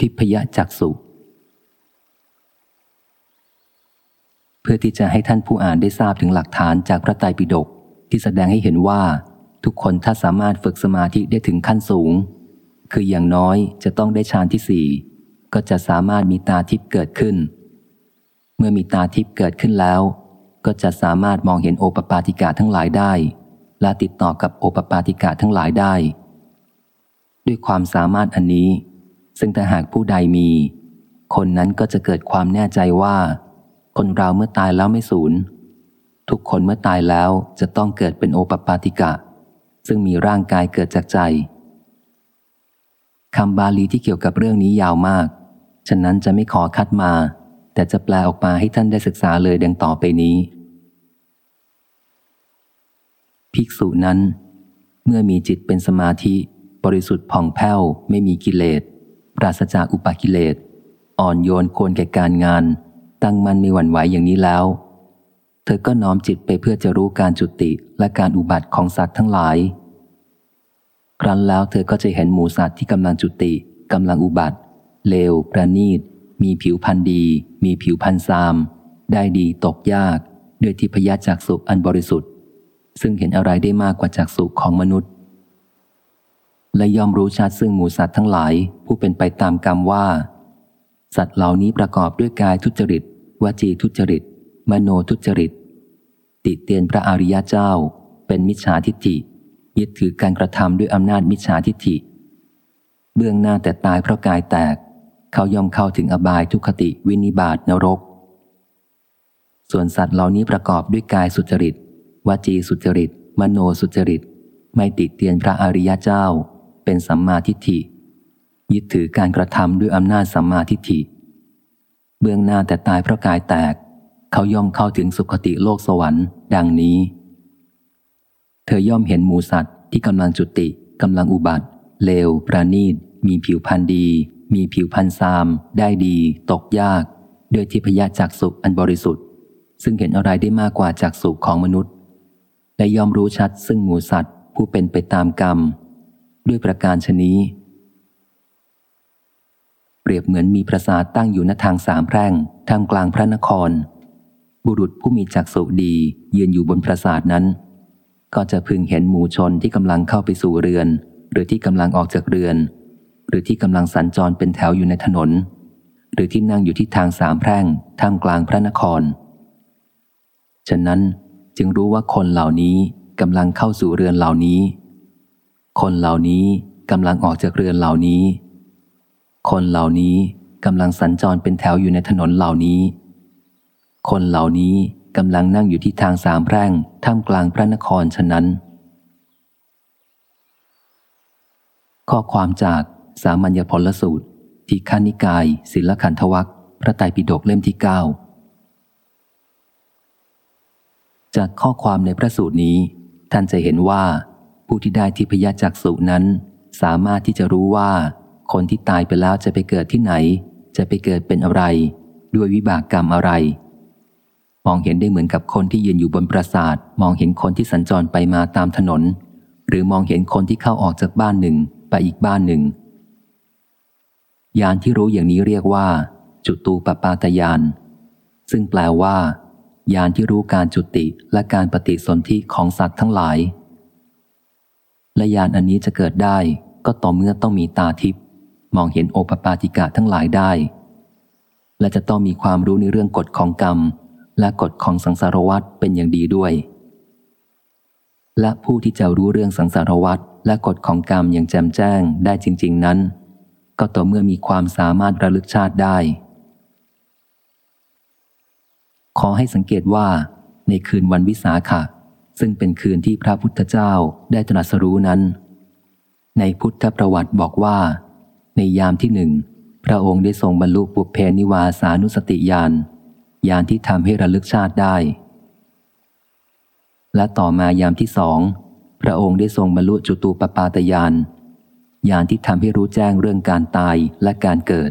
ทิพยจักสุเพื่อที่จะให้ท่านผู้อ่านได้ทราบถึงหลักฐานจากพระไตรปิฎกที่แสดงให้เห็นว่า ทุกคนถ้าสามารถฝึกสมาธิได้ถึงขั้นสูง คืออย่างน้อยจะต้องได้ฌานที่สี่ก็จะสามารถมีตาทิพย์เกิดขึ้น เมื่อมีตาทิพย์เกิดขึ้นแล้ว ก็จะสามารถมองเห็นโอปปาติกาทั้งหลายได้ และติดต่อกับโอปปาติกาทั้งหลายได้ ด้วยความสามารถอันนี้ ซึ่งถ้าหากผู้ใดมี คนนั้นก็จะเกิดความแน่ใจว่า คนเราเมื่อตายแล้วไม่สูญ ทุกคนเมื่อตายแล้วจะต้องเกิดเป็นโอปปาติกะ ซึ่งมีร่างกายเกิดจากใจคำบาลีที่เกี่ยวกับเรื่องนี้ยาวมาก ฉะนั้นจะไม่ขอคัดมา แต่จะแปลออกมาให้ท่านได้ศึกษาเลยดังต่อไปนี้ ภิกษุนั้น เมื่อมีจิตเป็นสมาธิ บริสุทธิ์ผ่องแผ้วไม่มีกิเลส ปราศจากอุปกิเลส อ่อนโยนควรแก่การงาน ตั้งมันไม่หวั่นไหวอย่างนี้แล้ว เธอก็น้อมจิตไปเพื่อจะรู้การจุติและการอุบัติของสัตว์ทั้งหลาย ครั้นแล้วเธอก็จะเห็นหมูสัตว์ที่กำลังจุติกำลังอุบัติ เลว ประณีต มีผิวพันธ์ดี มีผิวพันธ์ซาม ได้ดีตกยาก ด้วยทิพยจักสุอันบริสุทธิ์ ซึ่งเห็นอะไรได้มากกว่าจักสุของมนุษย์ และยอมรู้ชัดซึ่งหมูสัตว์ทั้งหลายผู้เป็นไปตามกรรมว่า สัตว์เหล่านี้ประกอบด้วยกายทุจริต วจีทุจริต มโนทุจริต ติเตียนพระอริยเจ้า เป็นมิจฉาทิฏฐิ ยึดถือการกระทำด้วยอำนาจมิจฉาทิฏฐิ เบื้องหน้าแต่ตายเพราะกายแตก เขายอมเข้าถึงอบายทุคติวินิบาตนรก ส่วนสัตว์เหล่านี้ประกอบด้วยกายสุจริต วจีสุจริต มโนสุจริต ไม่ติดเตียนพระอริยเจ้า เป็นสัมมาทิฏฐิ ยึดถือการกระทำด้วยอำนาจสัมมาทิฏฐิ เบื้องหน้าแต่ตายเพราะกายแตก เขาย่อมเข้าถึงสุคติโลกสวรรค์ ดังนี้ เธอย่อมเห็นหมูสัตว์ที่กำลังจุติกำลังอุบัติ เลว ประณีต มีผิวพันธ์ดี มีผิวพันธ์ซาม ได้ดี ตกยาก ด้วยทิพยจักสุอันบริสุทธิ์ ซึ่งเห็นอะไรได้มากกว่าจักสุของมนุษย์ และยอมรู้ชัดซึ่งหมูสัตว์ผู้เป็นไปตามกรรม ด้วยประการชนี้ เปรียบเหมือนมีปราสาทตั้งอยู่ณทางสามแพร่งท่างกลางพระนคร บุรุษผู้มีจักสุดียืนอยู่บนปราสาทนั้น ก็จะพึงเห็นหมู่ชนที่กำลังเข้าไปสู่เรือน หรือที่กำลังออกจากเรือน หรือที่กำลังสัญจรเป็นแถวอยู่ในถนน หรือที่นั่งอยู่ที่ทางสามแพร่งท่ามกลางพระนคร ฉะนั้นจึงรู้ว่าคนเหล่านี้กำลังเข้าสู่เรือนเหล่านี้ คนเหล่านี้กำลังออกจากเรือนเหล่านี้ คนเหล่านี้กำลังสัญจรเป็นแถวอยู่ในถนนเหล่านี้ คนเหล่านี้กำลังนั่งอยู่ที่ทางสามแพร่งท่ามกลางพระนครฉะนั้น ข้อความจากสามัญญผลสูตรที่ขานิกาย ศิลขันธวัคพระไตรปิฎกเล่มที่เก้าจากข้อความในพระสูตรนี้ ท่านจะเห็นว่า ผู้ที่ได้ทิพยจักษุนั้น สามารถที่จะรู้ว่า คนที่ตายไปแล้วจะไปเกิดที่ไหน จะไปเกิดเป็นอะไร ด้วยวิบากกรรมอะไร มองเห็นได้เหมือนกับคนที่ยืนอยู่บนปราสาท มองเห็นคนที่สัญจรไปมาตามถนน หรือมองเห็นคนที่เข้าออกจากบ้านหนึ่งไปอีกบ้านหนึ่งยานที่รู้อย่างนี้เรียกว่า จุตูปปาตยานซึ่งแปลว่ายานที่รู้การจุติและการปฏิสนธิของสัตว์ทั้งหลาย และยานอันนี้จะเกิดได้ ก็ต่อเมื่อต้องมีตาทิพย์มองเห็นโอปปาติกะทั้งหลายได้ และจะต้องมีความรู้ในเรื่องกฎของกรรม และกฎของสังสารวัตรเป็นอย่างดีด้วย และผู้ที่จะรู้เรื่องสังสารวัตรและกฎของกรรมอย่างแจ่มแจ้งได้จริง ๆ นั้น ก็ต่อเมื่อมีความสามารถระลึกชาติได้ ขอให้สังเกตว่า ในคืนวันวิสาขะ ซึ่งเป็นคืนที่พระพุทธเจ้าได้ตรัสรู้นั้น ในพุทธประวัติบอกว่า ในยามที่หนึ่ง พระองค์ได้ทรงบรรลุปุเพนิวาสานุสติญาณยานที่ทำให้ระลึกชาติได้ และต่อมายามที่สอง พระองค์ได้ทรงบรรลุจุตูปปาตยานยานที่ทำให้รู้แจ้งเรื่องการตายและการเกิด